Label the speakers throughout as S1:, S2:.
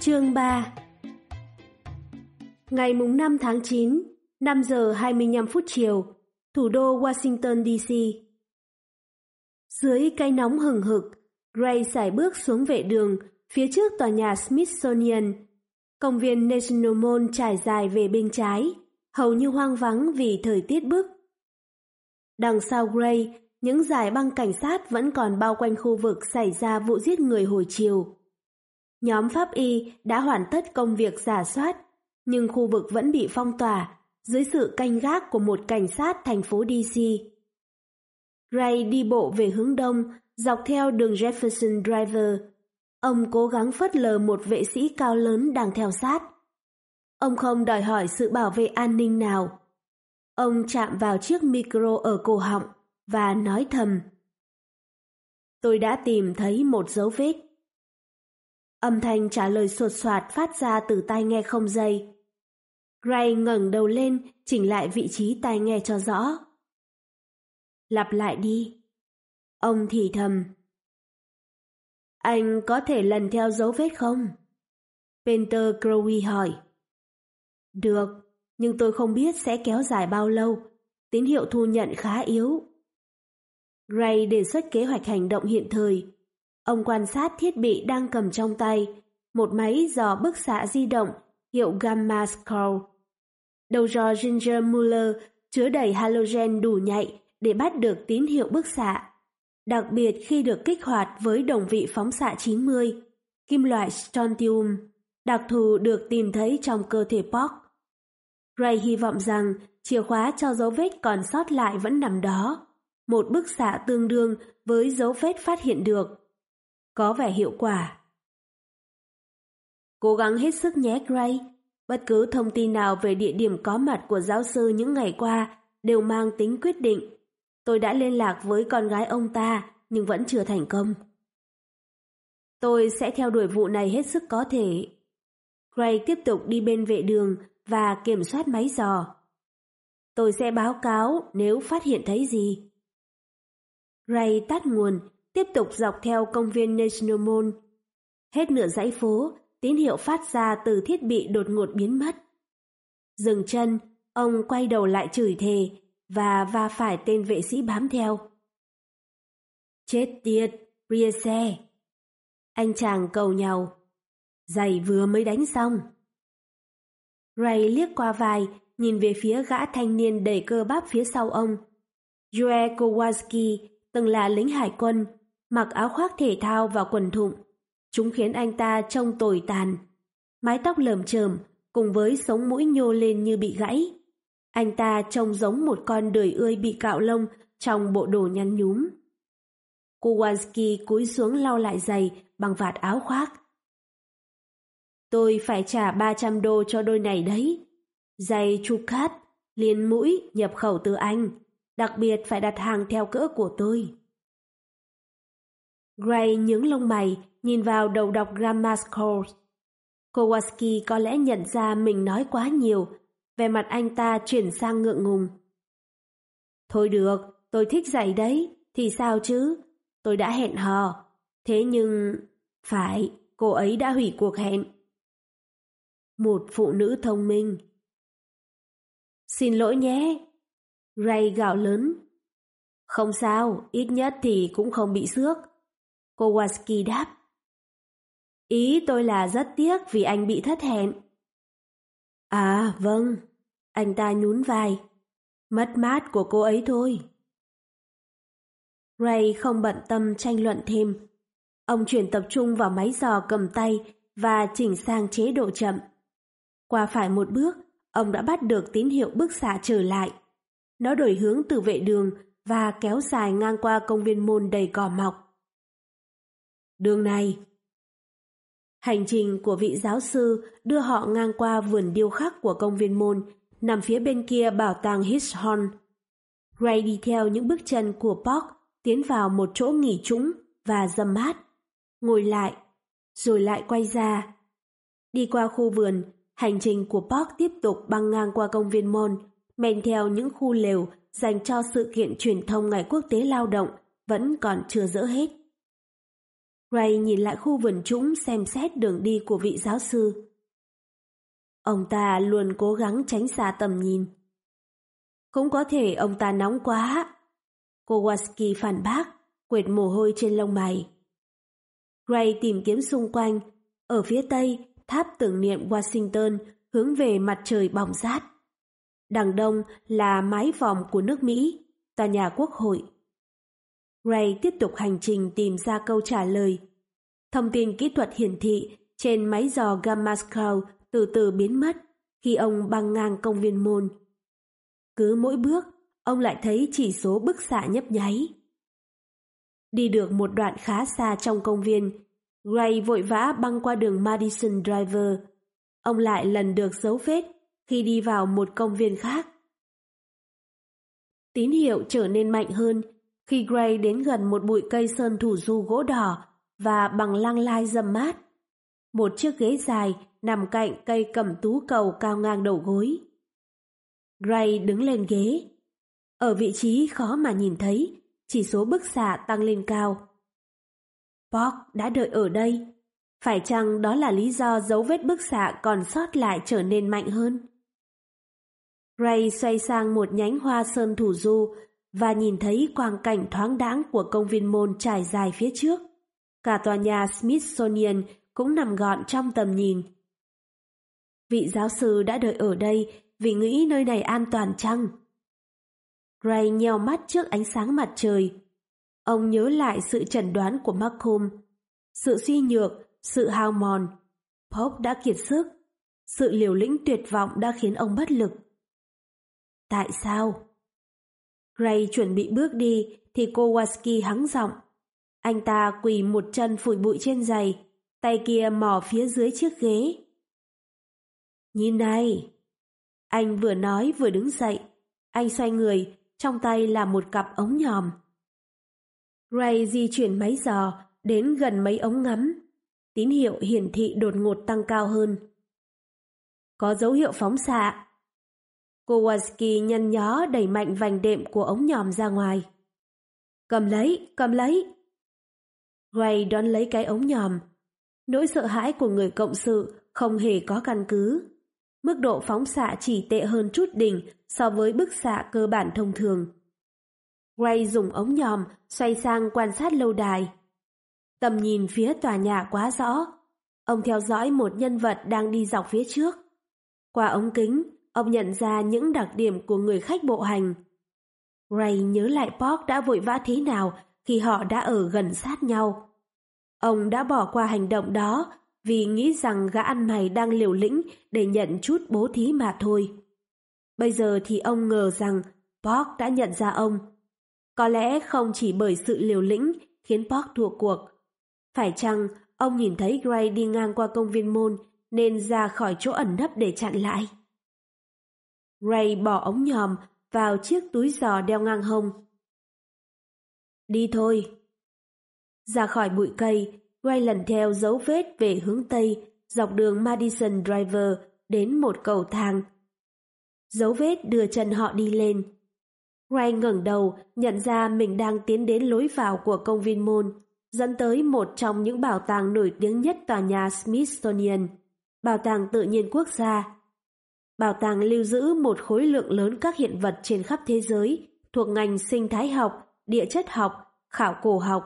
S1: Chương 3 Ngày mùng 5 tháng 9, 5 giờ 25 phút chiều, thủ đô Washington DC. Dưới cây nóng hừng hực, Gray sải bước xuống vệ đường phía trước tòa nhà Smithsonian. Công viên National Mall trải dài về bên trái, hầu như hoang vắng vì thời tiết bức. Đằng sau Gray, những dải băng cảnh sát vẫn còn bao quanh khu vực xảy ra vụ giết người hồi chiều. Nhóm pháp y đã hoàn tất công việc giả soát, nhưng khu vực vẫn bị phong tỏa dưới sự canh gác của một cảnh sát thành phố DC. Ray đi bộ về hướng đông, dọc theo đường Jefferson Driver. Ông cố gắng phớt lờ một vệ sĩ cao lớn đang theo sát. Ông không đòi hỏi sự bảo vệ an ninh nào. Ông chạm vào chiếc micro ở cổ họng và nói thầm. Tôi đã tìm thấy một dấu vết. Âm thanh trả lời sột soạt phát ra từ tai nghe không dây. Gray ngẩng đầu lên, chỉnh lại vị trí tai nghe cho rõ. Lặp lại đi. Ông thì thầm. Anh có thể lần theo dấu vết không? Peter Crowley hỏi. Được, nhưng tôi không biết sẽ kéo dài bao lâu. Tín hiệu thu nhận khá yếu. Gray đề xuất kế hoạch hành động hiện thời. Ông quan sát thiết bị đang cầm trong tay, một máy dò bức xạ di động hiệu Gamma Skull. Đầu dò Ginger Muller chứa đầy halogen đủ nhạy để bắt được tín hiệu bức xạ, đặc biệt khi được kích hoạt với đồng vị phóng xạ 90, kim loại strontium, đặc thù được tìm thấy trong cơ thể Spock. Ray hy vọng rằng chìa khóa cho dấu vết còn sót lại vẫn nằm đó, một bức xạ tương đương với dấu vết phát hiện được. Có vẻ hiệu quả. Cố gắng hết sức nhé Gray. Bất cứ thông tin nào về địa điểm có mặt của giáo sư những ngày qua đều mang tính quyết định. Tôi đã liên lạc với con gái ông ta, nhưng vẫn chưa thành công. Tôi sẽ theo đuổi vụ này hết sức có thể. Gray tiếp tục đi bên vệ đường và kiểm soát máy dò. Tôi sẽ báo cáo nếu phát hiện thấy gì. Ray tắt nguồn, tiếp tục dọc theo công viên National Mall. Hết nửa dãy phố, tín hiệu phát ra từ thiết bị đột ngột biến mất. Dừng chân, ông quay đầu lại chửi thề và va phải tên vệ sĩ bám theo. Chết tiệt, ria xe. Anh chàng cầu nhau. Giày vừa mới đánh xong. Ray liếc qua vai, nhìn về phía gã thanh niên đầy cơ bắp phía sau ông. Joe Kowalski từng là lính hải quân, mặc áo khoác thể thao và quần thụng. Chúng khiến anh ta trông tồi tàn. Mái tóc lởm chởm cùng với sống mũi nhô lên như bị gãy. Anh ta trông giống một con đời ươi bị cạo lông trong bộ đồ nhăn nhúm. Kowalski cúi xuống lau lại giày bằng vạt áo khoác. Tôi phải trả 300 đô cho đôi này đấy. Giày Chukat, liền mũi, nhập khẩu từ Anh. Đặc biệt phải đặt hàng theo cỡ của tôi. Gray nhướng lông mày, nhìn vào đầu đọc Grammar Course. Kowalski có lẽ nhận ra mình nói quá nhiều, về mặt anh ta chuyển sang ngượng ngùng. Thôi được, tôi thích dạy đấy, thì sao chứ? Tôi đã hẹn hò. Thế nhưng... Phải, cô ấy đã hủy cuộc hẹn. Một phụ nữ thông minh. Xin lỗi nhé. Ray gạo lớn. Không sao, ít nhất thì cũng không bị xước. Kowalski đáp. Ý tôi là rất tiếc vì anh bị thất hẹn. À, vâng. Anh ta nhún vai. Mất mát của cô ấy thôi. Ray không bận tâm tranh luận thêm. Ông chuyển tập trung vào máy dò cầm tay và chỉnh sang chế độ chậm. Qua phải một bước, ông đã bắt được tín hiệu bức xạ trở lại. Nó đổi hướng từ vệ đường và kéo dài ngang qua công viên môn đầy cỏ mọc. Đường này. Hành trình của vị giáo sư đưa họ ngang qua vườn điêu khắc của công viên môn, nằm phía bên kia bảo tàng Hitchhorn. Ray đi theo những bước chân của Park tiến vào một chỗ nghỉ trũng và dâm mát. Ngồi lại, rồi lại quay ra. Đi qua khu vườn, hành trình của Park tiếp tục băng ngang qua công viên Môn, men theo những khu lều dành cho sự kiện truyền thông Ngày Quốc tế Lao động vẫn còn chưa dỡ hết. Ray nhìn lại khu vườn trũng xem xét đường đi của vị giáo sư. Ông ta luôn cố gắng tránh xa tầm nhìn. Cũng có thể ông ta nóng quá. Kowalski phản bác, quệt mồ hôi trên lông mày. Ray tìm kiếm xung quanh. Ở phía tây, tháp tưởng niệm Washington hướng về mặt trời bỏng rát. Đằng đông là mái vòm của nước Mỹ, tòa nhà quốc hội. Ray tiếp tục hành trình tìm ra câu trả lời. Thông tin kỹ thuật hiển thị trên máy dò Gamma Scout từ từ biến mất khi ông băng ngang công viên môn. Cứ mỗi bước, ông lại thấy chỉ số bức xạ nhấp nháy. Đi được một đoạn khá xa trong công viên, Gray vội vã băng qua đường Madison Driver. Ông lại lần được dấu vết khi đi vào một công viên khác. Tín hiệu trở nên mạnh hơn khi Gray đến gần một bụi cây sơn thủ du gỗ đỏ và bằng lăng lai dầm mát. Một chiếc ghế dài nằm cạnh cây cẩm tú cầu cao ngang đầu gối. Gray đứng lên ghế. Ở vị trí khó mà nhìn thấy, chỉ số bức xạ tăng lên cao. Bok đã đợi ở đây. Phải chăng đó là lý do dấu vết bức xạ còn sót lại trở nên mạnh hơn? Gray xoay sang một nhánh hoa sơn thủ du và nhìn thấy quang cảnh thoáng đãng của công viên môn trải dài phía trước. Cả tòa nhà Smithsonian cũng nằm gọn trong tầm nhìn. Vị giáo sư đã đợi ở đây vì nghĩ nơi này an toàn chăng? Ray nheo mắt trước ánh sáng mặt trời. Ông nhớ lại sự chẩn đoán của Malcolm. Sự suy nhược, sự hao mòn. Pope đã kiệt sức. Sự liều lĩnh tuyệt vọng đã khiến ông bất lực. Tại sao? Ray chuẩn bị bước đi thì Kowalski hắng giọng. Anh ta quỳ một chân phủi bụi trên giày, tay kia mò phía dưới chiếc ghế. Nhìn này! Anh vừa nói vừa đứng dậy. Anh xoay người, trong tay là một cặp ống nhòm. Ray di chuyển máy giò đến gần mấy ống ngắm. Tín hiệu hiển thị đột ngột tăng cao hơn. Có dấu hiệu phóng xạ. Kowalski nhăn nhó đẩy mạnh vành đệm của ống nhòm ra ngoài. Cầm lấy, cầm lấy. Ray đón lấy cái ống nhòm. Nỗi sợ hãi của người cộng sự không hề có căn cứ. Mức độ phóng xạ chỉ tệ hơn chút đỉnh so với bức xạ cơ bản thông thường. Ray dùng ống nhòm xoay sang quan sát lâu đài. Tầm nhìn phía tòa nhà quá rõ. Ông theo dõi một nhân vật đang đi dọc phía trước. Qua ống kính, ông nhận ra những đặc điểm của người khách bộ hành. Ray nhớ lại Park đã vội vã thế nào khi họ đã ở gần sát nhau. Ông đã bỏ qua hành động đó vì nghĩ rằng gã ăn mày đang liều lĩnh để nhận chút bố thí mà thôi. Bây giờ thì ông ngờ rằng Park đã nhận ra ông. Có lẽ không chỉ bởi sự liều lĩnh khiến Park thua cuộc. Phải chăng ông nhìn thấy Gray đi ngang qua công viên môn nên ra khỏi chỗ ẩn nấp để chặn lại? Ray bỏ ống nhòm vào chiếc túi giò đeo ngang hông. Đi thôi. Ra khỏi bụi cây, Ray lần theo dấu vết về hướng Tây, dọc đường Madison Driver đến một cầu thang. Dấu vết đưa chân họ đi lên. Ray ngẩng đầu, nhận ra mình đang tiến đến lối vào của công viên môn, dẫn tới một trong những bảo tàng nổi tiếng nhất tòa nhà Smithsonian, bảo tàng tự nhiên quốc gia. Bảo tàng lưu giữ một khối lượng lớn các hiện vật trên khắp thế giới thuộc ngành sinh thái học, địa chất học, khảo cổ học,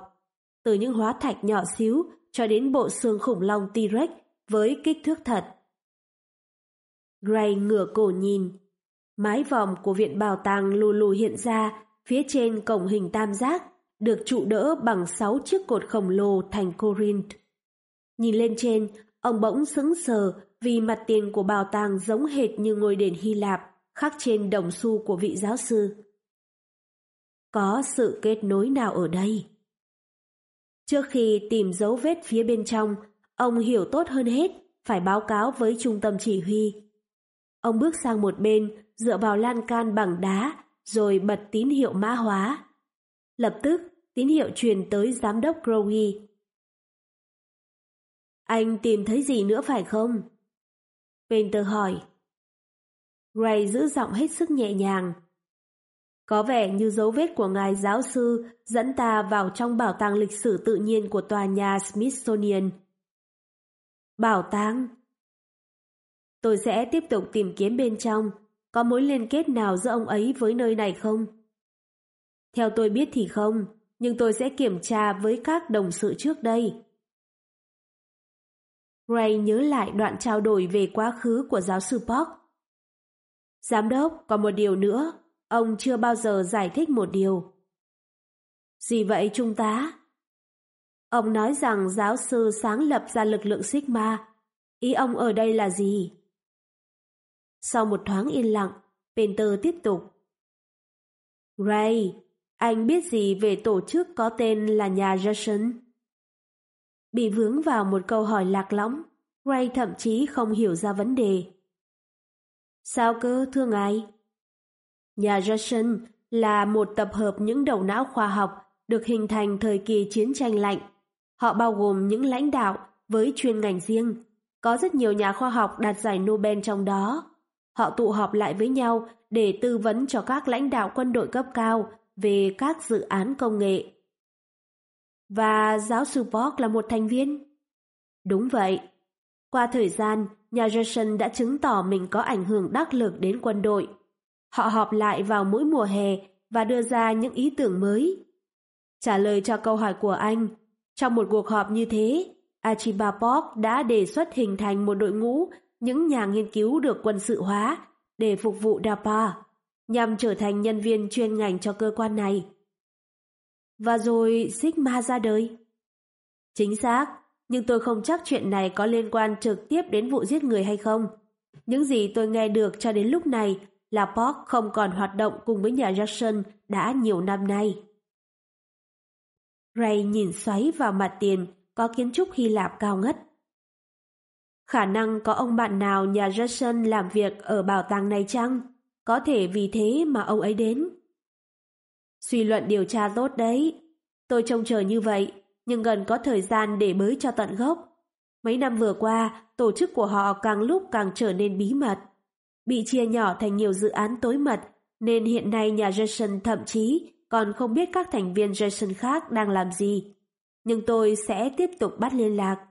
S1: từ những hóa thạch nhỏ xíu cho đến bộ xương khủng long T-Rex với kích thước thật. Gray ngửa cổ nhìn. Mái vòm của viện bảo tàng lù lù hiện ra phía trên cổng hình tam giác được trụ đỡ bằng sáu chiếc cột khổng lồ thành Corinth. Nhìn lên trên, ông bỗng sững sờ vì mặt tiền của bảo tàng giống hệt như ngôi đền Hy Lạp khắc trên đồng xu của vị giáo sư. Có sự kết nối nào ở đây? Trước khi tìm dấu vết phía bên trong, ông hiểu tốt hơn hết phải báo cáo với trung tâm chỉ huy. Ông bước sang một bên, dựa vào lan can bằng đá, rồi bật tín hiệu mã hóa. Lập tức, tín hiệu truyền tới giám đốc Crowley. Anh tìm thấy gì nữa phải không? Painter hỏi. Ray giữ giọng hết sức nhẹ nhàng. Có vẻ như dấu vết của ngài giáo sư dẫn ta vào trong bảo tàng lịch sử tự nhiên của tòa nhà Smithsonian. Bảo tàng? Tôi sẽ tiếp tục tìm kiếm bên trong, có mối liên kết nào giữa ông ấy với nơi này không? Theo tôi biết thì không, nhưng tôi sẽ kiểm tra với các đồng sự trước đây. Ray nhớ lại đoạn trao đổi về quá khứ của giáo sư Park. Giám đốc, có một điều nữa, ông chưa bao giờ giải thích một điều. Gì vậy trung tá? Ông nói rằng giáo sư sáng lập ra lực lượng Sigma. Ý ông ở đây là gì? Sau một thoáng yên lặng, Penter tiếp tục. Ray, anh biết gì về tổ chức có tên là nhà Jackson? Bị vướng vào một câu hỏi lạc lõng, Ray thậm chí không hiểu ra vấn đề. Sao cơ, thưa ngài? Nhà Russian là một tập hợp những đầu não khoa học được hình thành thời kỳ chiến tranh lạnh. Họ bao gồm những lãnh đạo với chuyên ngành riêng. Có rất nhiều nhà khoa học đạt giải Nobel trong đó. Họ tụ họp lại với nhau để tư vấn cho các lãnh đạo quân đội cấp cao về các dự án công nghệ. Và giáo sư Borg là một thành viên? Đúng vậy. Qua thời gian, nhà Johnson đã chứng tỏ mình có ảnh hưởng đắc lực đến quân đội. Họ họp lại vào mỗi mùa hè và đưa ra những ý tưởng mới. Trả lời cho câu hỏi của anh, trong một cuộc họp như thế, Archibald Borg đã đề xuất hình thành một đội ngũ những nhà nghiên cứu được quân sự hóa để phục vụ DARPA, nhằm trở thành nhân viên chuyên ngành cho cơ quan này. Và rồi Sigma ra đời. Chính xác, nhưng tôi không chắc chuyện này có liên quan trực tiếp đến vụ giết người hay không. Những gì tôi nghe được cho đến lúc này là Park không còn hoạt động cùng với nhà Jackson đã nhiều năm nay. Ray nhìn xoáy vào mặt tiền có kiến trúc Hy Lạp cao ngất. Khả năng có ông bạn nào nhà Jackson làm việc ở bảo tàng này chăng? Có thể vì thế mà ông ấy đến. Suy luận điều tra tốt đấy. Tôi trông chờ như vậy, nhưng gần có thời gian để mới cho tận gốc. Mấy năm vừa qua, tổ chức của họ càng lúc càng trở nên bí mật. Bị chia nhỏ thành nhiều dự án tối mật, nên hiện nay nhà Jason thậm chí còn không biết các thành viên Jason khác đang làm gì. Nhưng tôi sẽ tiếp tục bắt liên lạc.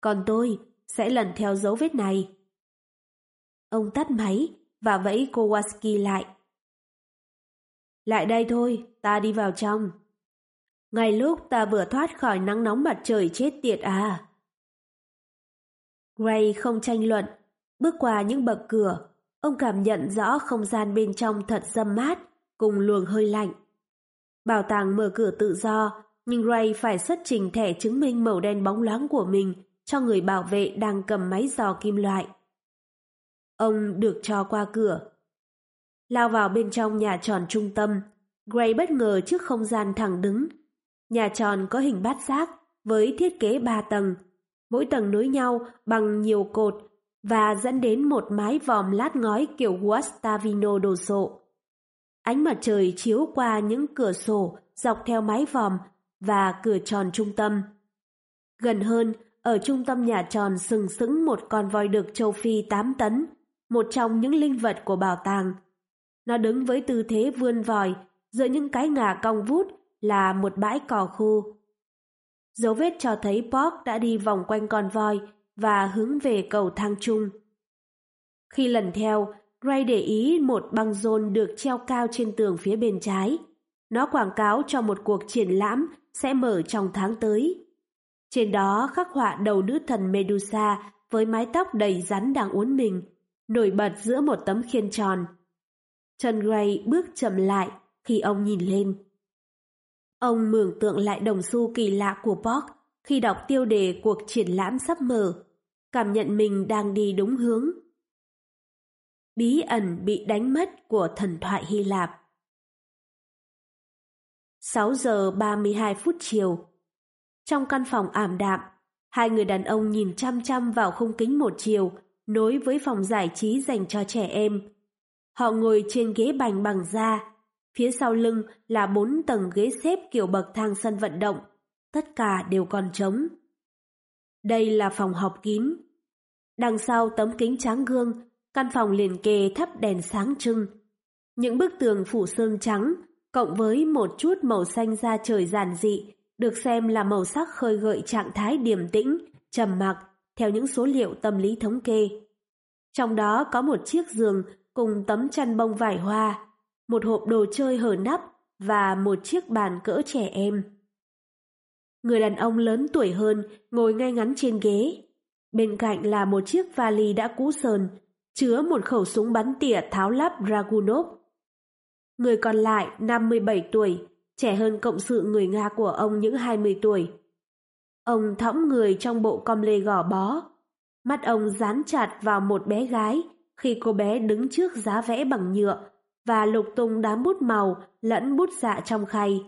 S1: Còn tôi sẽ lần theo dấu vết này. Ông tắt máy và vẫy Kowalski lại. Lại đây thôi, ta đi vào trong. Ngay lúc ta vừa thoát khỏi nắng nóng mặt trời chết tiệt à. Gray không tranh luận, bước qua những bậc cửa, ông cảm nhận rõ không gian bên trong thật dâm mát, cùng luồng hơi lạnh. Bảo tàng mở cửa tự do, nhưng gray phải xuất trình thẻ chứng minh màu đen bóng loáng của mình cho người bảo vệ đang cầm máy dò kim loại. Ông được cho qua cửa. Lao vào bên trong nhà tròn trung tâm, Gray bất ngờ trước không gian thẳng đứng. Nhà tròn có hình bát giác với thiết kế ba tầng, mỗi tầng nối nhau bằng nhiều cột và dẫn đến một mái vòm lát ngói kiểu Guastavino đồ sộ. Ánh mặt trời chiếu qua những cửa sổ dọc theo mái vòm và cửa tròn trung tâm. Gần hơn, ở trung tâm nhà tròn sừng sững một con voi đực châu Phi 8 tấn, một trong những linh vật của bảo tàng. Nó đứng với tư thế vươn vòi, giữa những cái ngà cong vút là một bãi cỏ khô. Dấu vết cho thấy Pork đã đi vòng quanh con voi và hướng về cầu thang chung Khi lần theo, Ray để ý một băng rôn được treo cao trên tường phía bên trái. Nó quảng cáo cho một cuộc triển lãm sẽ mở trong tháng tới. Trên đó khắc họa đầu nữ thần Medusa với mái tóc đầy rắn đang uốn mình, nổi bật giữa một tấm khiên tròn. Trần Gray bước chậm lại khi ông nhìn lên. Ông mường tượng lại đồng xu kỳ lạ của Borg khi đọc tiêu đề cuộc triển lãm sắp mở, cảm nhận mình đang đi đúng hướng. Bí ẩn bị đánh mất của thần thoại Hy Lạp 6 giờ 32 phút chiều trong căn phòng ảm đạm, hai người đàn ông nhìn chăm chăm vào khung kính một chiều, nối với phòng giải trí dành cho trẻ em. Họ ngồi trên ghế bành bằng da, phía sau lưng là bốn tầng ghế xếp kiểu bậc thang sân vận động, tất cả đều còn trống. Đây là phòng họp kín. Đằng sau tấm kính tráng gương, căn phòng liền kề thắp đèn sáng trưng. Những bức tường phủ sơn trắng, cộng với một chút màu xanh da trời giản dị, được xem là màu sắc khơi gợi trạng thái điềm tĩnh, trầm mặc theo những số liệu tâm lý thống kê. Trong đó có một chiếc giường cùng tấm chăn bông vải hoa, một hộp đồ chơi hở nắp và một chiếc bàn cỡ trẻ em. Người đàn ông lớn tuổi hơn ngồi ngay ngắn trên ghế. Bên cạnh là một chiếc vali đã cũ sờn, chứa một khẩu súng bắn tỉa tháo lắp Dragunov. Người còn lại 57 tuổi, trẻ hơn cộng sự người Nga của ông những 20 tuổi. Ông thõng người trong bộ com lê gò bó. Mắt ông dán chặt vào một bé gái khi cô bé đứng trước giá vẽ bằng nhựa và lục tung đám bút màu lẫn bút dạ trong khay.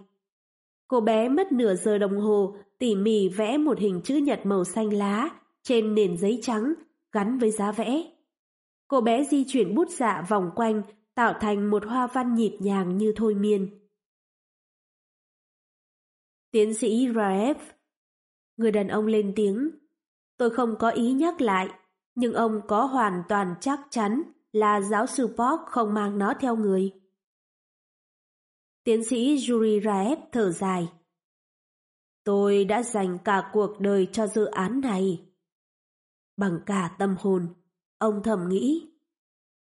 S1: Cô bé mất nửa giờ đồng hồ tỉ mỉ vẽ một hình chữ nhật màu xanh lá trên nền giấy trắng gắn với giá vẽ. Cô bé di chuyển bút dạ vòng quanh, tạo thành một hoa văn nhịp nhàng như thôi miên. Tiến sĩ Raef Người đàn ông lên tiếng, Tôi không có ý nhắc lại nhưng ông có hoàn toàn chắc chắn là giáo sư Park không mang nó theo người. Tiến sĩ Yuri Raev thở dài. Tôi đã dành cả cuộc đời cho dự án này. Bằng cả tâm hồn, ông thầm nghĩ.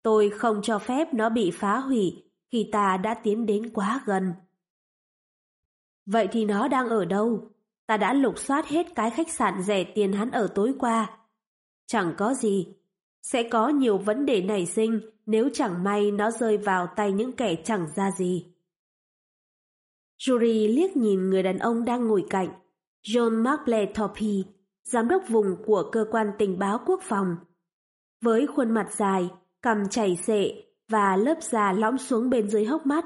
S1: Tôi không cho phép nó bị phá hủy khi ta đã tiến đến quá gần. Vậy thì nó đang ở đâu? Ta đã lục soát hết cái khách sạn rẻ tiền hắn ở tối qua. Chẳng có gì. Sẽ có nhiều vấn đề nảy sinh nếu chẳng may nó rơi vào tay những kẻ chẳng ra gì. Jury liếc nhìn người đàn ông đang ngồi cạnh, John Marpletopi, giám đốc vùng của cơ quan tình báo quốc phòng. Với khuôn mặt dài, cằm chảy xệ và lớp da lõm xuống bên dưới hốc mắt,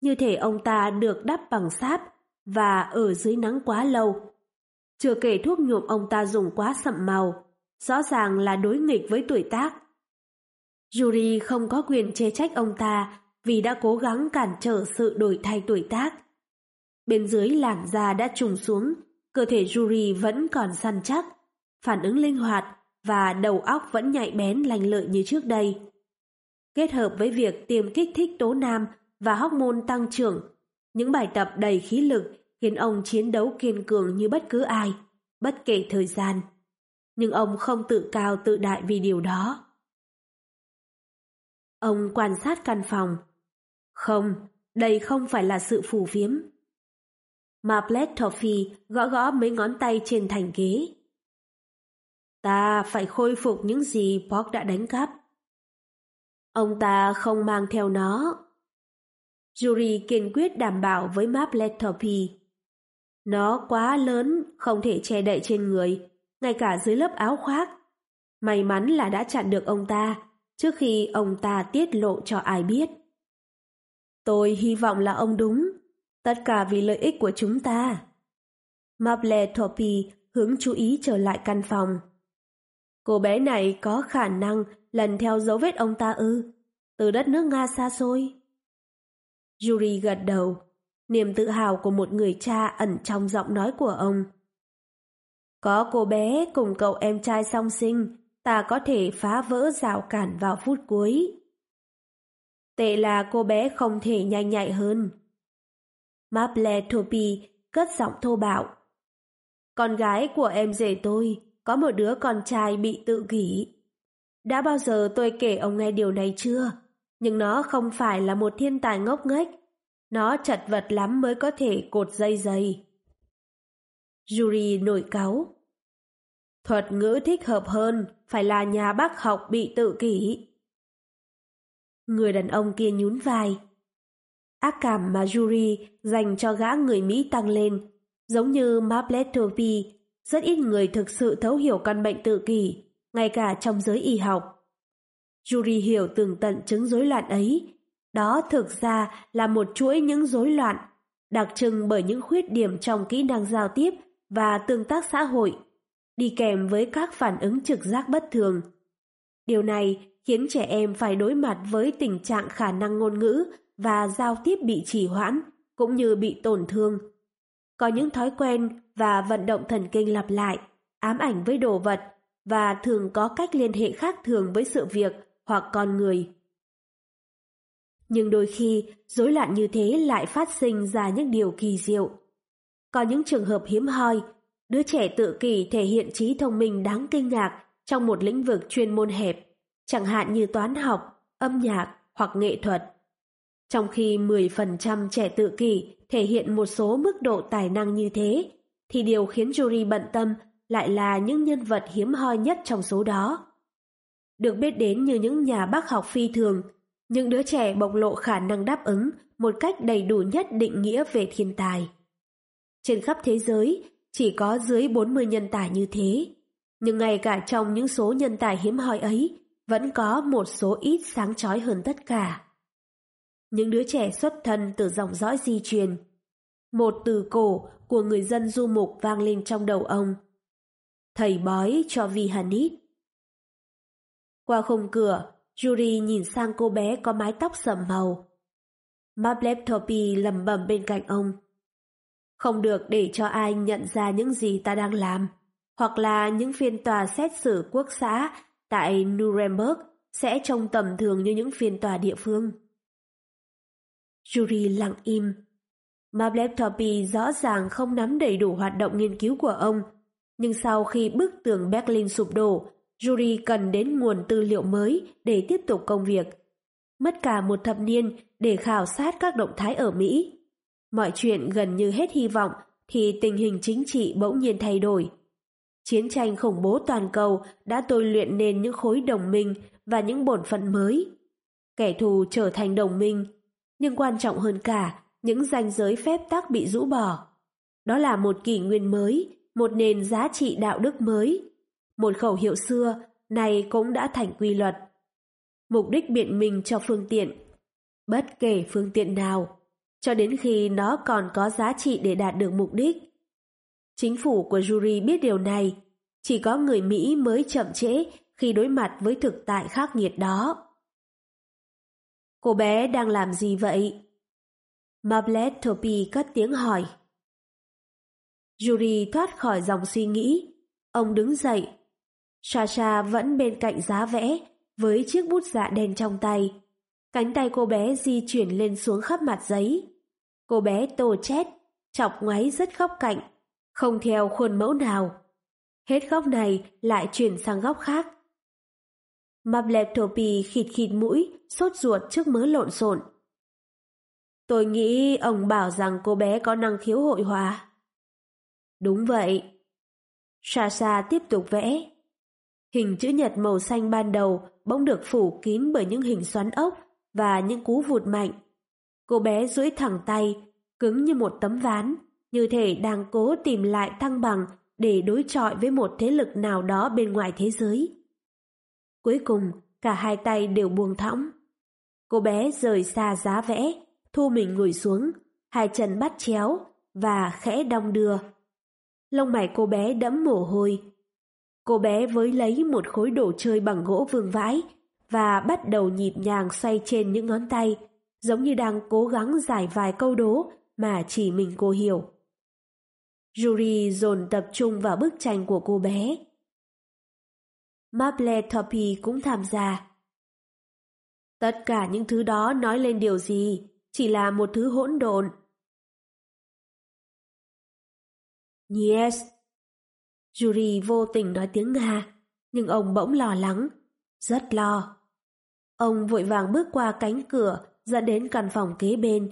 S1: như thể ông ta được đắp bằng sáp và ở dưới nắng quá lâu. Chưa kể thuốc nhuộm ông ta dùng quá sậm màu, rõ ràng là đối nghịch với tuổi tác. Yuri không có quyền chê trách ông ta vì đã cố gắng cản trở sự đổi thay tuổi tác. Bên dưới làn da đã trùng xuống, cơ thể Yuri vẫn còn săn chắc, phản ứng linh hoạt và đầu óc vẫn nhạy bén lành lợi như trước đây. Kết hợp với việc tiêm kích thích tố nam và hormone tăng trưởng, những bài tập đầy khí lực khiến ông chiến đấu kiên cường như bất cứ ai, bất kể thời gian nhưng ông không tự cao tự đại vì điều đó. Ông quan sát căn phòng. Không, đây không phải là sự phù phiếm. Maplet Toffee gõ gõ mấy ngón tay trên thành ghế. Ta phải khôi phục những gì Pork đã đánh cắp. Ông ta không mang theo nó. Yuri kiên quyết đảm bảo với Maplet Toffee. Nó quá lớn, không thể che đậy trên người, ngay cả dưới lớp áo khoác. May mắn là đã chặn được ông ta, trước khi ông ta tiết lộ cho ai biết. Tôi hy vọng là ông đúng, tất cả vì lợi ích của chúng ta. Maple Thorpe hướng chú ý trở lại căn phòng. Cô bé này có khả năng lần theo dấu vết ông ta ư, từ đất nước Nga xa xôi. Yuri gật đầu, niềm tự hào của một người cha ẩn trong giọng nói của ông. Có cô bé cùng cậu em trai song sinh, ta có thể phá vỡ rào cản vào phút cuối. Tệ là cô bé không thể nhanh nhạy hơn. Maple Topi cất giọng thô bạo. Con gái của em rể tôi có một đứa con trai bị tự kỷ. Đã bao giờ tôi kể ông nghe điều này chưa? Nhưng nó không phải là một thiên tài ngốc nghếch. Nó chật vật lắm mới có thể cột dây dày. Yuri nổi cáu. Thuật ngữ thích hợp hơn phải là nhà bác học bị tự kỷ. Người đàn ông kia nhún vai. Ác cảm mà Yuri dành cho gã người Mỹ tăng lên, giống như Mapletopy, rất ít người thực sự thấu hiểu căn bệnh tự kỷ, ngay cả trong giới y học. Yuri hiểu tường tận chứng rối loạn ấy, đó thực ra là một chuỗi những rối loạn, đặc trưng bởi những khuyết điểm trong kỹ năng giao tiếp và tương tác xã hội, đi kèm với các phản ứng trực giác bất thường. Điều này khiến trẻ em phải đối mặt với tình trạng khả năng ngôn ngữ và giao tiếp bị trì hoãn, cũng như bị tổn thương. Có những thói quen và vận động thần kinh lặp lại, ám ảnh với đồ vật và thường có cách liên hệ khác thường với sự việc hoặc con người. Nhưng đôi khi, rối loạn như thế lại phát sinh ra những điều kỳ diệu. Có những trường hợp hiếm hoi, đứa trẻ tự kỷ thể hiện trí thông minh đáng kinh ngạc trong một lĩnh vực chuyên môn hẹp, chẳng hạn như toán học, âm nhạc hoặc nghệ thuật. Trong khi 10% trẻ tự kỷ thể hiện một số mức độ tài năng như thế, thì điều khiến jury bận tâm lại là những nhân vật hiếm hoi nhất trong số đó. Được biết đến như những nhà bác học phi thường, những đứa trẻ bộc lộ khả năng đáp ứng một cách đầy đủ nhất định nghĩa về thiên tài. Trên khắp thế giới, chỉ có dưới 40 nhân tài như thế. Nhưng ngay cả trong những số nhân tài hiếm hoi ấy, vẫn có một số ít sáng chói hơn tất cả. Những đứa trẻ xuất thân từ dòng dõi di truyền. Một từ cổ của người dân du mục vang lên trong đầu ông. Thầy bói cho vihanit Qua khung cửa, Yuri nhìn sang cô bé có mái tóc sầm màu. Mableptopi lầm bầm bên cạnh ông. Không được để cho ai nhận ra những gì ta đang làm, hoặc là những phiên tòa xét xử quốc xã tại Nuremberg sẽ trông tầm thường như những phiên tòa địa phương. Yuri lặng im. Mableptopi rõ ràng không nắm đầy đủ hoạt động nghiên cứu của ông, nhưng sau khi bức tường Berlin sụp đổ, Yuri cần đến nguồn tư liệu mới để tiếp tục công việc. Mất cả một thập niên để khảo sát các động thái ở Mỹ. Mọi chuyện gần như hết hy vọng thì tình hình chính trị bỗng nhiên thay đổi. Chiến tranh khủng bố toàn cầu đã tôi luyện nên những khối đồng minh và những bổn phận mới. Kẻ thù trở thành đồng minh, nhưng quan trọng hơn cả, những ranh giới phép tắc bị rũ bỏ. Đó là một kỷ nguyên mới, một nền giá trị đạo đức mới. Một khẩu hiệu xưa, này cũng đã thành quy luật. Mục đích biện minh cho phương tiện, bất kể phương tiện nào, cho đến khi nó còn có giá trị để đạt được mục đích. Chính phủ của Yuri biết điều này, chỉ có người Mỹ mới chậm trễ khi đối mặt với thực tại khắc nghiệt đó. Cô bé đang làm gì vậy? Mablet Topi cất tiếng hỏi. Yuri thoát khỏi dòng suy nghĩ. Ông đứng dậy. Sasha vẫn bên cạnh giá vẽ với chiếc bút dạ đen trong tay. Cánh tay cô bé di chuyển lên xuống khắp mặt giấy. Cô bé tô chết, chọc ngoáy rất góc cạnh, không theo khuôn mẫu nào. Hết góc này lại chuyển sang góc khác. Mableptopi khịt khịt mũi, sốt ruột trước mớ lộn xộn. Tôi nghĩ ông bảo rằng cô bé có năng khiếu hội họa. Đúng vậy. sasha tiếp tục vẽ. Hình chữ nhật màu xanh ban đầu bỗng được phủ kín bởi những hình xoắn ốc và những cú vụt mạnh. Cô bé duỗi thẳng tay, cứng như một tấm ván, như thể đang cố tìm lại thăng bằng để đối chọi với một thế lực nào đó bên ngoài thế giới. Cuối cùng, cả hai tay đều buông thõng. Cô bé rời xa giá vẽ, thu mình ngồi xuống, hai chân bắt chéo và khẽ đong đưa. Lông mày cô bé đẫm mồ hôi. Cô bé với lấy một khối đồ chơi bằng gỗ vương vãi và bắt đầu nhịp nhàng xoay trên những ngón tay, giống như đang cố gắng giải vài câu đố mà chỉ mình cô hiểu. Yuri dồn tập trung vào bức tranh của cô bé. Maple Toppy cũng tham gia. Tất cả những thứ đó nói lên điều gì? Chỉ là một thứ hỗn độn. Yes. Yuri vô tình nói tiếng Nga, nhưng ông bỗng lo lắng, rất lo. Ông vội vàng bước qua cánh cửa dẫn đến căn phòng kế bên.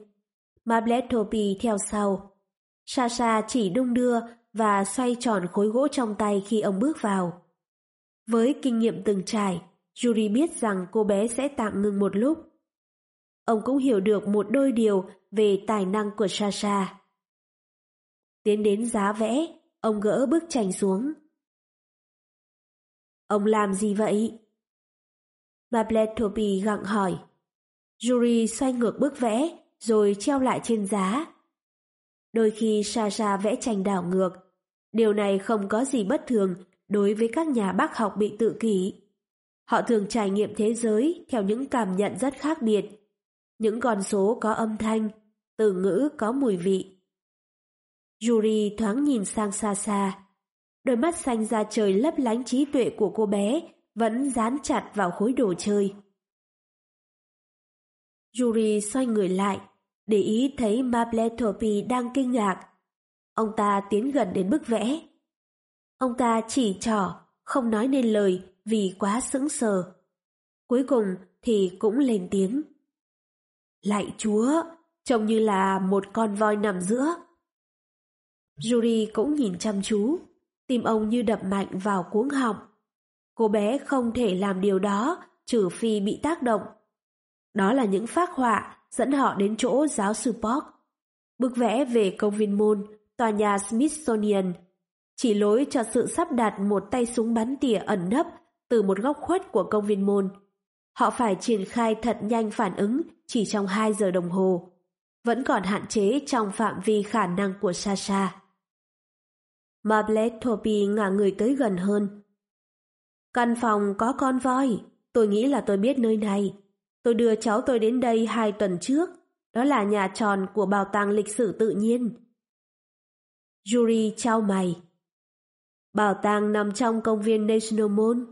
S1: Mablettopi theo sau. Sasha chỉ đung đưa và xoay tròn khối gỗ trong tay khi ông bước vào. Với kinh nghiệm từng trải, Yuri biết rằng cô bé sẽ tạm ngừng một lúc. Ông cũng hiểu được một đôi điều về tài năng của Sasha. Tiến đến giá vẽ, ông gỡ bức tranh xuống. Ông làm gì vậy? Mablettopi gặng hỏi. Yuri xoay ngược bức vẽ, rồi treo lại trên giá. Đôi khi Sasha vẽ tranh đảo ngược. Điều này không có gì bất thường đối với các nhà bác học bị tự kỷ. Họ thường trải nghiệm thế giới theo những cảm nhận rất khác biệt. Những con số có âm thanh, từ ngữ có mùi vị. Yuri thoáng nhìn sang xa xa. Đôi mắt xanh ra trời lấp lánh trí tuệ của cô bé vẫn dán chặt vào khối đồ chơi. Yuri xoay người lại, để ý thấy Mapletopy đang kinh ngạc. Ông ta tiến gần đến bức vẽ. Ông ta chỉ trỏ, không nói nên lời vì quá sững sờ. Cuối cùng thì cũng lên tiếng. Lạy chúa, trông như là một con voi nằm giữa. Yuri cũng nhìn chăm chú, tim ông như đập mạnh vào cuống họng. Cô bé không thể làm điều đó trừ phi bị tác động. Đó là những phác họa dẫn họ đến chỗ giáo sư Park. Bức vẽ về công viên môn, tòa nhà Smithsonian, chỉ lối cho sự sắp đặt một tay súng bắn tỉa ẩn nấp từ một góc khuất của công viên môn. Họ phải triển khai thật nhanh phản ứng chỉ trong 2 giờ đồng hồ. Vẫn còn hạn chế trong phạm vi khả năng của Sasha. Mablet Topi ngả người tới gần hơn. Căn phòng có con voi, tôi nghĩ là tôi biết nơi này. Tôi đưa cháu tôi đến đây hai tuần trước. Đó là nhà tròn của bảo tàng lịch sử tự nhiên. Yuri trao mày. Bảo tàng nằm trong công viên National Mall.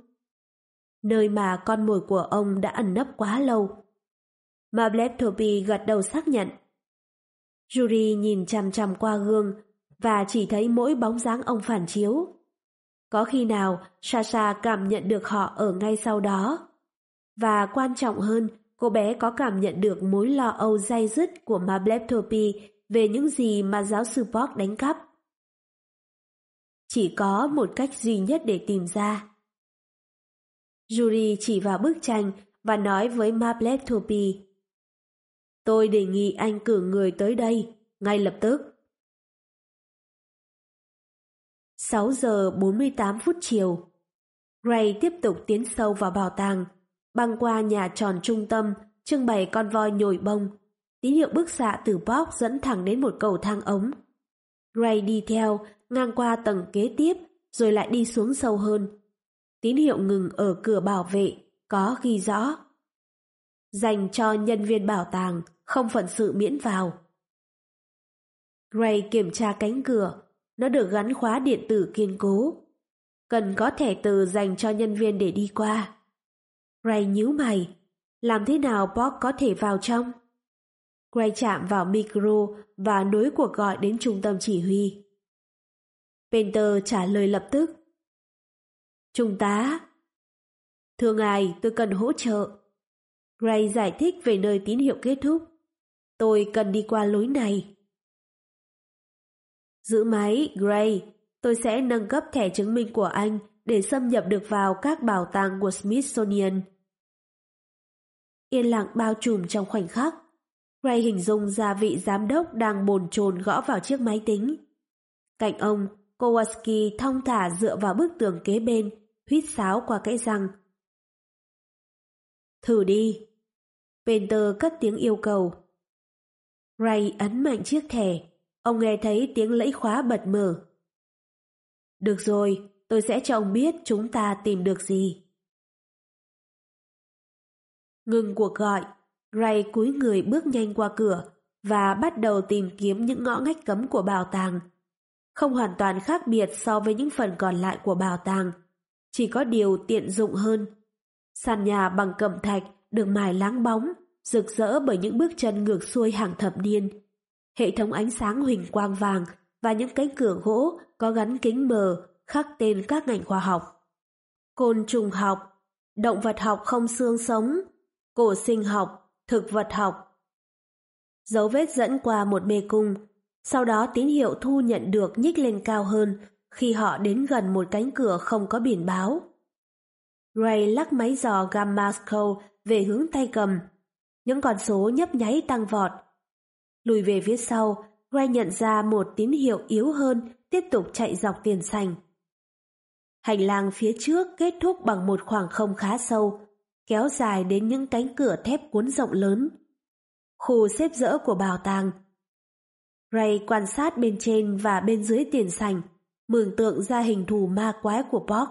S1: Nơi mà con mồi của ông đã ẩn nấp quá lâu. Mableptopy gật đầu xác nhận. Yuri nhìn chằm chằm qua gương và chỉ thấy mỗi bóng dáng ông phản chiếu. Có khi nào Sasha cảm nhận được họ ở ngay sau đó. Và quan trọng hơn, cô bé có cảm nhận được mối lo âu dai dứt của Mableptopy về những gì mà giáo sư Park đánh cắp. Chỉ có một cách duy nhất để tìm ra. Yuri chỉ vào bức tranh và nói với Mableptopy Tôi đề nghị anh cử người tới đây, ngay lập tức. 6 giờ 48 phút chiều. Gray tiếp tục tiến sâu vào bảo tàng, băng qua nhà tròn trung tâm, trưng bày con voi nhồi bông. Tín hiệu bức xạ từ box dẫn thẳng đến một cầu thang ống. Gray đi theo, ngang qua tầng kế tiếp, rồi lại đi xuống sâu hơn. Tín hiệu ngừng ở cửa bảo vệ, có ghi rõ. Dành cho nhân viên bảo tàng, không phận sự miễn vào. Gray kiểm tra cánh cửa, nó được gắn khóa điện tử kiên cố. Cần có thẻ từ dành cho nhân viên để đi qua. Gray nhíu mày. Làm thế nào Bob có thể vào trong? Gray chạm vào micro và nối cuộc gọi đến trung tâm chỉ huy. Penter trả lời lập tức. Trung tá. Thưa ngài, tôi cần hỗ trợ. Gray giải thích về nơi tín hiệu kết thúc. Tôi cần đi qua lối này. Giữ máy, Gray. Tôi sẽ nâng cấp thẻ chứng minh của anh để xâm nhập được vào các bảo tàng của Smithsonian. Yên lặng bao trùm trong khoảnh khắc. Ray hình dung ra vị giám đốc đang bồn chồn gõ vào chiếc máy tính. Cạnh ông, Kowalski thong thả dựa vào bức tường kế bên, huýt sáo qua cái răng. Thử đi. Penter cất tiếng yêu cầu. Ray ấn mạnh chiếc thẻ. Ông nghe thấy tiếng lẫy khóa bật mở. Được rồi, tôi sẽ cho ông biết chúng ta tìm được gì. Ngừng cuộc gọi, Ray cúi người bước nhanh qua cửa và bắt đầu tìm kiếm những ngõ ngách cấm của bảo tàng. Không hoàn toàn khác biệt so với những phần còn lại của bảo tàng, chỉ có điều tiện dụng hơn. Sàn nhà bằng cẩm thạch được mài láng bóng, rực rỡ bởi những bước chân ngược xuôi hàng thập niên. Hệ thống ánh sáng huỳnh quang vàng và những cánh cửa gỗ có gắn kính mờ khắc tên các ngành khoa học. Côn trùng học, động vật học không xương sống, cổ sinh học, thực vật học. Dấu vết dẫn qua một mê cung, sau đó tín hiệu thu nhận được nhích lên cao hơn khi họ đến gần một cánh cửa không có biển báo. Ray lắc máy dò Gamma về hướng tay cầm. Những con số nhấp nháy tăng vọt. Lùi về phía sau, Ray nhận ra một tín hiệu yếu hơn tiếp tục chạy dọc tiền sành. Hành lang phía trước kết thúc bằng một khoảng không khá sâu, kéo dài đến những cánh cửa thép cuốn rộng lớn. Khu xếp dỡ của bảo tàng. Ray quan sát bên trên và bên dưới tiền sành, mường tượng ra hình thù ma quái của Borg.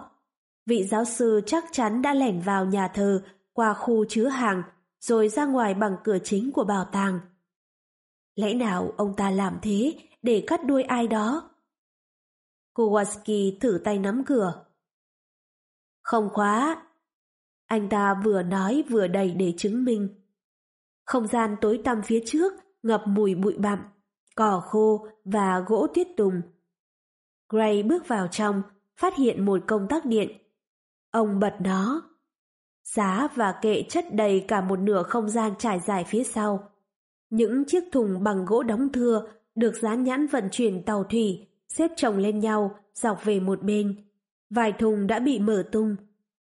S1: Vị giáo sư chắc chắn đã lẻn vào nhà thờ qua khu chứa hàng rồi ra ngoài bằng cửa chính của bảo tàng. Lẽ nào ông ta làm thế để cắt đuôi ai đó? Kowalski thử tay nắm cửa. Không khóa. Anh ta vừa nói vừa đầy để chứng minh. Không gian tối tăm phía trước ngập mùi bụi bặm, cỏ khô và gỗ tuyết tùng. Gray bước vào trong, phát hiện một công tắc điện. Ông bật nó. Giá và kệ chất đầy cả một nửa không gian trải dài phía sau. Những chiếc thùng bằng gỗ đóng thưa được dán nhãn vận chuyển tàu thủy xếp chồng lên nhau dọc về một bên. Vài thùng đã bị mở tung,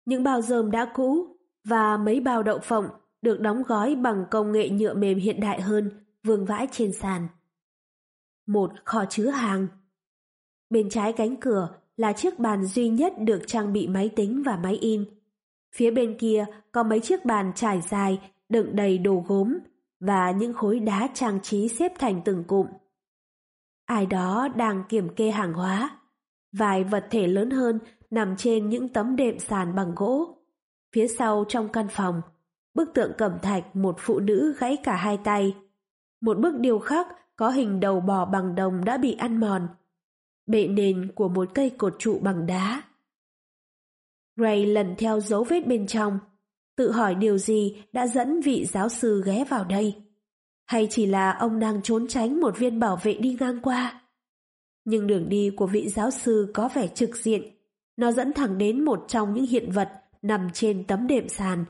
S1: những bao dơm đã cũ và mấy bao đậu phộng được đóng gói bằng công nghệ nhựa mềm hiện đại hơn vương vãi trên sàn. Một kho chứa hàng. Bên trái cánh cửa là chiếc bàn duy nhất được trang bị máy tính và máy in. Phía bên kia có mấy chiếc bàn trải dài, đựng đầy đồ gốm và những khối đá trang trí xếp thành từng cụm. Ai đó đang kiểm kê hàng hóa. Vài vật thể lớn hơn nằm trên những tấm đệm sàn bằng gỗ. Phía sau trong căn phòng, bức tượng cẩm thạch một phụ nữ gãy cả hai tay. Một bức điêu khắc có hình đầu bò bằng đồng đã bị ăn mòn. Bệ nền của một cây cột trụ bằng đá. Ray lần theo dấu vết bên trong, tự hỏi điều gì đã dẫn vị giáo sư ghé vào đây. Hay chỉ là ông đang trốn tránh một viên bảo vệ đi ngang qua? Nhưng đường đi của vị giáo sư có vẻ trực diện. Nó dẫn thẳng đến một trong những hiện vật nằm trên tấm đệm sàn.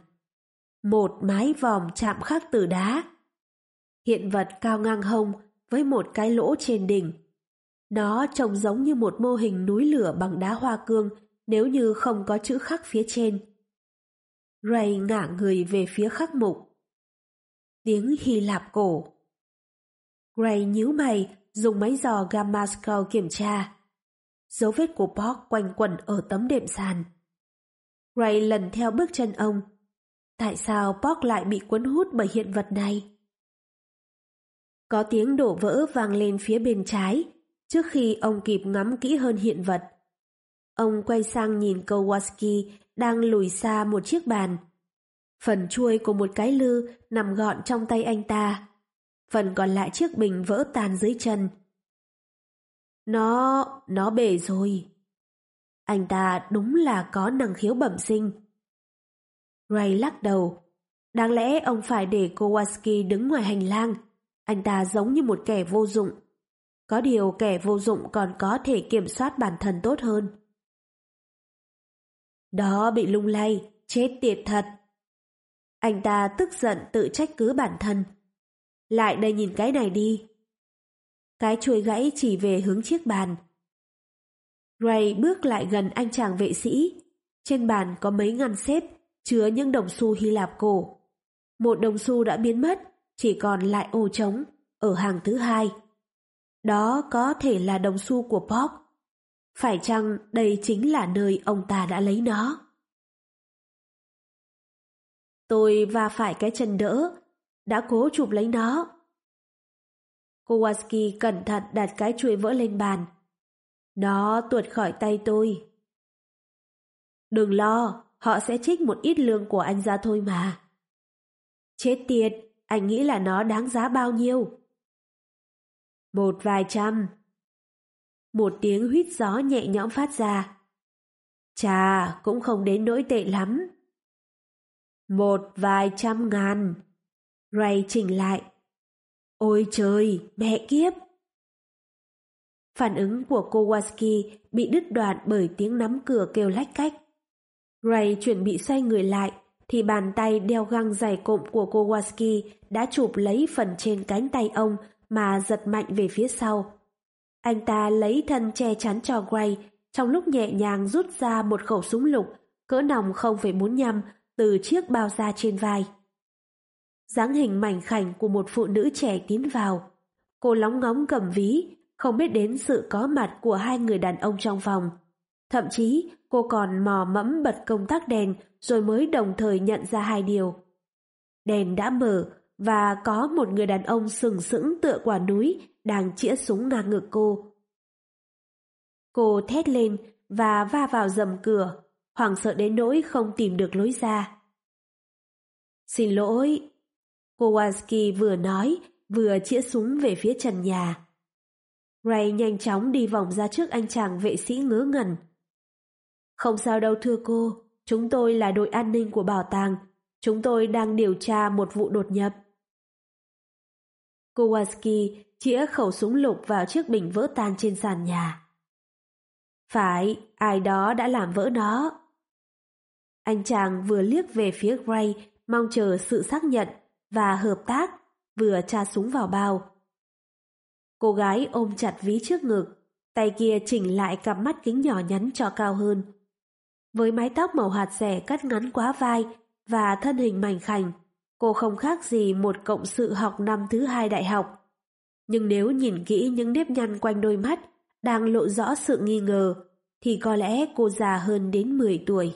S1: Một mái vòm chạm khắc từ đá. Hiện vật cao ngang hông với một cái lỗ trên đỉnh. Nó trông giống như một mô hình núi lửa bằng đá hoa cương nếu như không có chữ khắc phía trên. Ray ngả người về phía khắc mục. Tiếng Hy Lạp cổ. Gray nhíu mày, dùng máy dò gamma skull kiểm tra. Dấu vết của Bob quanh quẩn ở tấm đệm sàn. Ray lần theo bước chân ông. Tại sao Bob lại bị cuốn hút bởi hiện vật này? Có tiếng đổ vỡ vang lên phía bên trái, trước khi ông kịp ngắm kỹ hơn hiện vật. Ông quay sang nhìn Kowalski đang lùi xa một chiếc bàn. Phần chuôi của một cái lư nằm gọn trong tay anh ta. Phần còn lại chiếc bình vỡ tan dưới chân. Nó... nó bể rồi. Anh ta đúng là có năng khiếu bẩm sinh. Ray lắc đầu. Đáng lẽ ông phải để Kowalski đứng ngoài hành lang. Anh ta giống như một kẻ vô dụng. Có điều kẻ vô dụng còn có thể kiểm soát bản thân tốt hơn. Đó bị lung lay, chết tiệt thật. Anh ta tức giận tự trách cứ bản thân. Lại đây nhìn cái này đi. Cái chuôi gãy chỉ về hướng chiếc bàn. Ray bước lại gần anh chàng vệ sĩ. Trên bàn có mấy ngăn xếp chứa những đồng xu Hy Lạp cổ. Một đồng xu đã biến mất, chỉ còn lại ô trống ở hàng thứ hai. Đó có thể là đồng xu của Pop. Phải chăng đây chính là nơi ông ta đã lấy nó? Tôi va phải cái chân đỡ, đã cố chụp lấy nó. Kowalski cẩn thận đặt cái chuôi vỡ lên bàn. Nó tuột khỏi tay tôi. Đừng lo, họ sẽ trích một ít lương của anh ra thôi mà. Chết tiệt, anh nghĩ là nó đáng giá bao nhiêu? Một vài trăm. Một tiếng huýt gió nhẹ nhõm phát ra. Chà, cũng không đến nỗi tệ lắm. Một vài trăm ngàn. Ray chỉnh lại. Ôi trời, mẹ kiếp! Phản ứng của Kowalski bị đứt đoạn bởi tiếng nắm cửa kêu lách cách. Ray chuẩn bị xoay người lại, thì bàn tay đeo găng dài cộm của Kowalski đã chụp lấy phần trên cánh tay ông mà giật mạnh về phía sau. Anh ta lấy thân che chắn cho Gray, trong lúc nhẹ nhàng rút ra một khẩu súng lục, cỡ nòng 0,4 nhăm từ chiếc bao da trên vai dáng hình mảnh khảnh của một phụ nữ trẻ tiến vào. Cô lóng ngóng cầm ví, không biết đến sự có mặt của hai người đàn ông trong phòng. Thậm chí cô còn mò mẫm bật công tắc đèn rồi mới đồng thời nhận ra hai điều. Đèn đã mở và có một người đàn ông sừng sững tựa quả núi đang chĩa súng ngang ngực cô. Cô thét lên và va vào dầm cửa, hoảng sợ đến nỗi không tìm được lối ra. Xin lỗi, Kowalski vừa nói, vừa chĩa súng về phía trần nhà. Ray nhanh chóng đi vòng ra trước anh chàng vệ sĩ ngớ ngẩn. Không sao đâu thưa cô, chúng tôi là đội an ninh của bảo tàng. Chúng tôi đang điều tra một vụ đột nhập. Kowalski chĩa khẩu súng lục vào chiếc bình vỡ tan trên sàn nhà. Phải, ai đó đã làm vỡ nó. Anh chàng vừa liếc về phía Gray, mong chờ sự xác nhận và hợp tác, vừa tra súng vào bao. Cô gái ôm chặt ví trước ngực, tay kia chỉnh lại cặp mắt kính nhỏ nhắn cho cao hơn. Với mái tóc màu hạt rẻ cắt ngắn quá vai và thân hình mảnh khảnh, cô không khác gì một cộng sự học năm thứ hai đại học. Nhưng nếu nhìn kỹ những nếp nhăn quanh đôi mắt đang lộ rõ sự nghi ngờ, thì có lẽ cô già hơn đến 10 tuổi.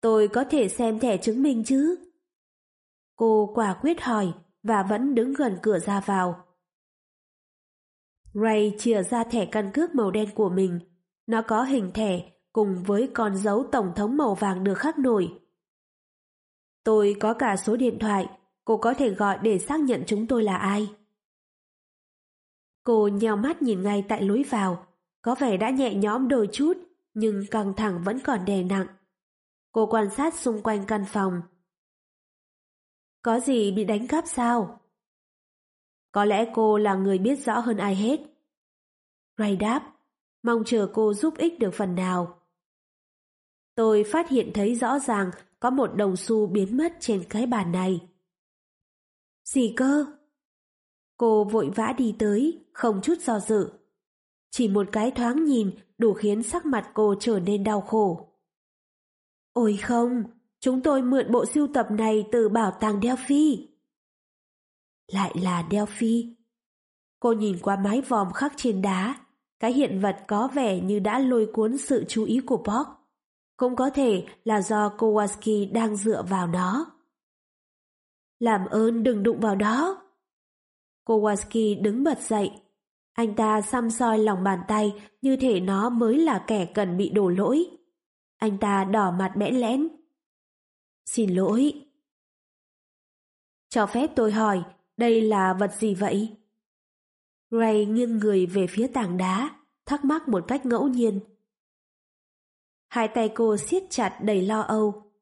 S1: Tôi có thể xem thẻ chứng minh chứ? Cô quả quyết hỏi và vẫn đứng gần cửa ra vào. Ray chìa ra thẻ căn cước màu đen của mình. Nó có hình thẻ cùng với con dấu tổng thống màu vàng được khắc nổi. Tôi có cả số điện thoại, cô có thể gọi để xác nhận chúng tôi là ai. Cô nheo mắt nhìn ngay tại lối vào, có vẻ đã nhẹ nhõm đôi chút, nhưng căng thẳng vẫn còn đè nặng. Cô quan sát xung quanh căn phòng. Có gì bị đánh cắp sao? Có lẽ cô là người biết rõ hơn ai hết. Ray đáp, mong chờ cô giúp ích được phần nào. Tôi phát hiện thấy rõ ràng có một đồng xu biến mất trên cái bàn này. Gì cơ? Cô vội vã đi tới, không chút do dự. Chỉ một cái thoáng nhìn đủ khiến sắc mặt cô trở nên đau khổ. Ôi không, chúng tôi mượn bộ sưu tập này từ bảo tàng Delphi. Lại là Delphi. Cô nhìn qua mái vòm khắc trên đá, cái hiện vật có vẻ như đã lôi cuốn sự chú ý của Bob. Cũng có thể là do Kowalski đang dựa vào nó. Làm ơn đừng đụng vào đó. Kowalski đứng bật dậy. Anh ta xăm soi lòng bàn tay như thể nó mới là kẻ cần bị đổ lỗi. Anh ta đỏ mặt bẽn lẽn. Xin lỗi. Cho phép tôi hỏi, đây là vật gì vậy? Ray nghiêng người về phía tảng đá, thắc mắc một cách ngẫu nhiên. Hai tay cô siết chặt đầy lo âu.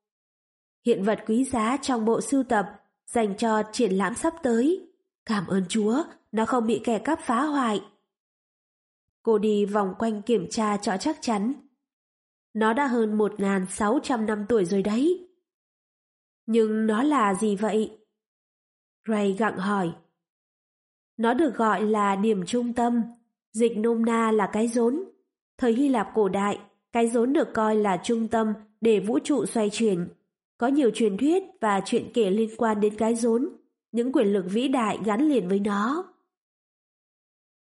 S1: Hiện vật quý giá trong bộ sưu tập dành cho triển lãm sắp tới. Cảm ơn Chúa, nó không bị kẻ cắp phá hoại. Cô đi vòng quanh kiểm tra cho chắc chắn. Nó đã hơn 1.600 năm tuổi rồi đấy. Nhưng nó là gì vậy? Ray gặng hỏi. Nó được gọi là điểm trung tâm, dịch nôm na là cái rốn. Thời Hy Lạp cổ đại, cái rốn được coi là trung tâm để vũ trụ xoay chuyển. Có nhiều truyền thuyết và chuyện kể liên quan đến cái rốn, những quyền lực vĩ đại gắn liền với nó.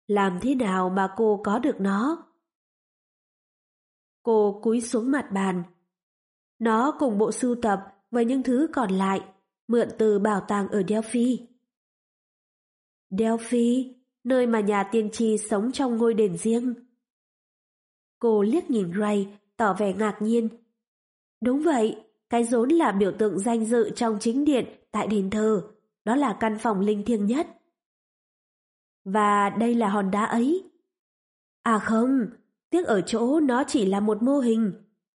S1: Làm thế nào mà cô có được nó? Cô cúi xuống mặt bàn. Nó cùng bộ sưu tập với những thứ còn lại, mượn từ bảo tàng ở Delphi. Delphi, nơi mà nhà tiên tri sống trong ngôi đền riêng. Cô liếc nhìn Ray, tỏ vẻ ngạc nhiên. Đúng vậy, cái rốn là biểu tượng danh dự trong chính điện tại đền thờ, đó là căn phòng linh thiêng nhất. Và đây là hòn đá ấy. À không, tiếc ở chỗ nó chỉ là một mô hình.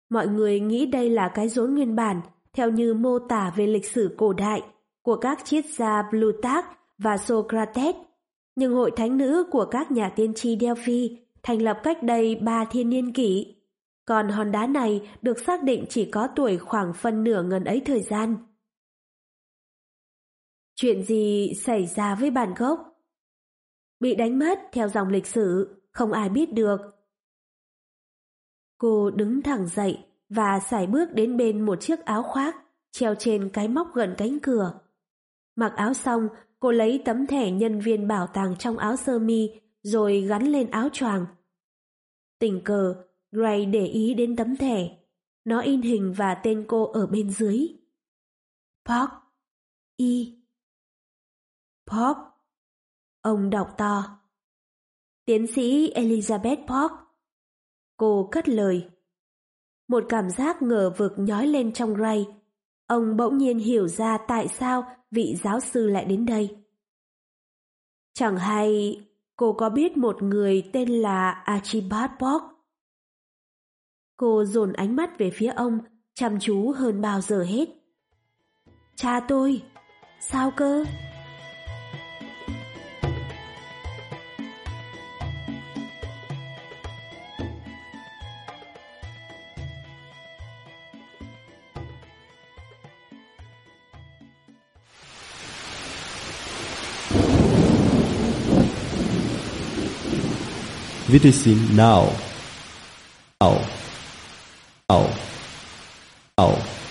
S1: Mọi người nghĩ đây là cái rốn nguyên bản, theo như mô tả về lịch sử cổ đại của các triết gia Plutarch và Socrates, nhưng hội thánh nữ của các nhà tiên tri Delphi thành lập cách đây ba thiên niên kỷ. Còn hòn đá này được xác định chỉ có tuổi khoảng phân nửa ngần ấy thời gian. Chuyện gì xảy ra với bản gốc? Bị đánh mất theo dòng lịch sử, không ai biết được. Cô đứng thẳng dậy và sải bước đến bên một chiếc áo khoác treo trên cái móc gần cánh cửa. Mặc áo xong, Cô lấy tấm thẻ nhân viên bảo tàng trong áo sơ mi rồi gắn lên áo choàng. Tình cờ, Gray để ý đến tấm thẻ. Nó in hình và tên cô ở bên dưới. Park. Y. Park. Ông đọc to. Tiến sĩ Elizabeth Park. Cô cất lời. Một cảm giác ngờ vực nhói lên trong Ray. Ông bỗng nhiên hiểu ra tại sao vị giáo sư lại đến đây. Chẳng hay cô có biết một người tên là Archibald Bock? Cô dồn ánh mắt về phía ông, chăm chú hơn bao giờ hết. Cha tôi, sao cơ?
S2: Wiedersehen now. Now. Now. Now.